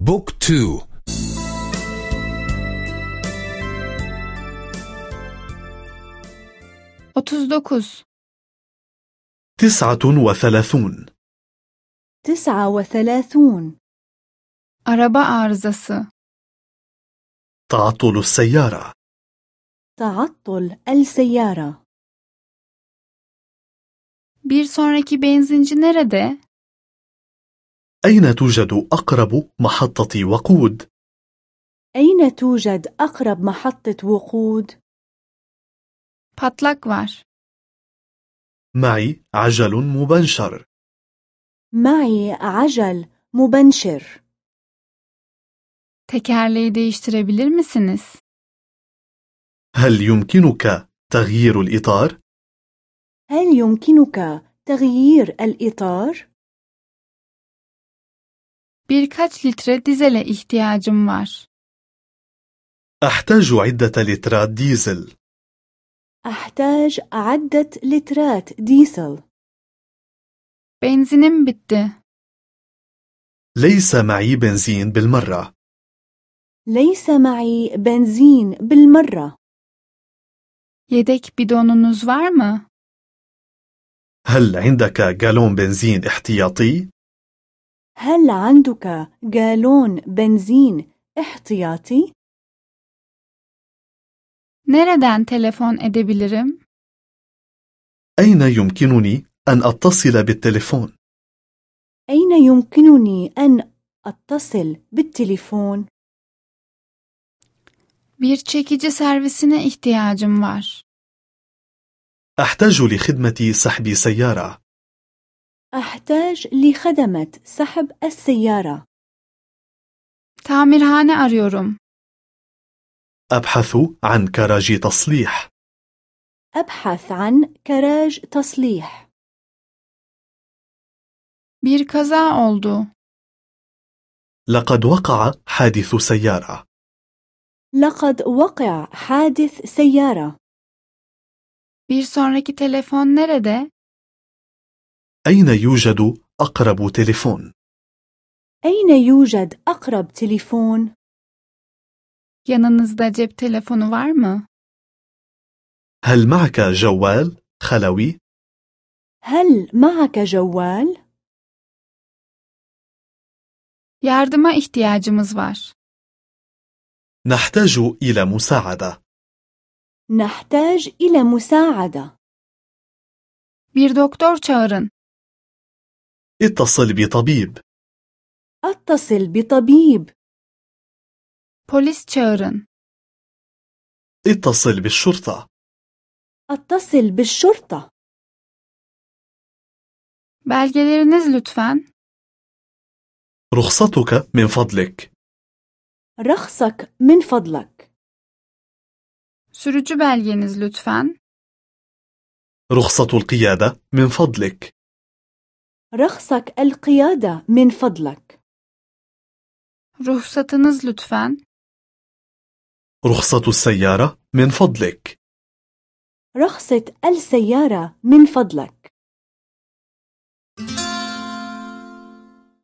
بوك تو dokuz. تسعة وثلاثون تسعة وثلاثون Araba arızası. تعطل السيارة تعطل السيارة Bir sonraki benzinci nerede? أين توجد أقرب محطة وقود؟ أين توجد أقرب محطة وقود؟ Patlak var. معي عجل مبنشر معي عجل مبنشر Tekerleği değiştirebilir misiniz? هل يمكنك تغيير الإطار؟ هل يمكنك تغيير الإطار؟ Birkaç litre dizele ihtiyacım var. أحتاج عدة لترات ديزل أحتاج عدة لترات ديزل Benzinim bitti. ليس معي بنزين بالمرة ليس معي بنزين بالمرة Yedek bidonunuz var mı? هل عندك جالون بنزين احتياطي؟ هل عندك جالون بنزين احتياطي؟ Nereden telefon edebilirim? أين يمكنني أن أتصل بالتليفون؟ أين يمكنني أن أتصل بالتليفون؟ Bir çekici servisine ihtiyacım var. أحتاج لخدمة سحب سيارة أحتاج لخدمة سحب السيارة Tamirhane arıyorum. أبحث عن كراج تصليح أبحث عن كراج تصليح Bir kaza oldu. لقد وقع حادث سيارة لقد وقع حادث سيارة Bir sonraki telefon nerede? أين يوجد أقرب تليفون؟ أين يوجد أقرب تليفون؟ Yanınızda cep telefonu var mı? هل معك جوال خلوي؟ هل معك جوال؟ Yardıma ihtiyacımız var. نحتاج إلى مساعدة نحتاج إلى مساعدة Bir doktor çağırın. اتصل بطبيب. أتصل بطبيب. Polis çağırın. اتصل بالشرطة. أتصل بالشرطة. Belgeleriniz lütfen. رخصتك من فضلك. رخصك من فضلك. Sürücü belgeniz lütfen. رخصة القيادة من فضلك. رخصك القيادة من فضلك. Ruhsatınız lütfen. رخصة السيارة من فضلك. رخصة السيارة من فضلك.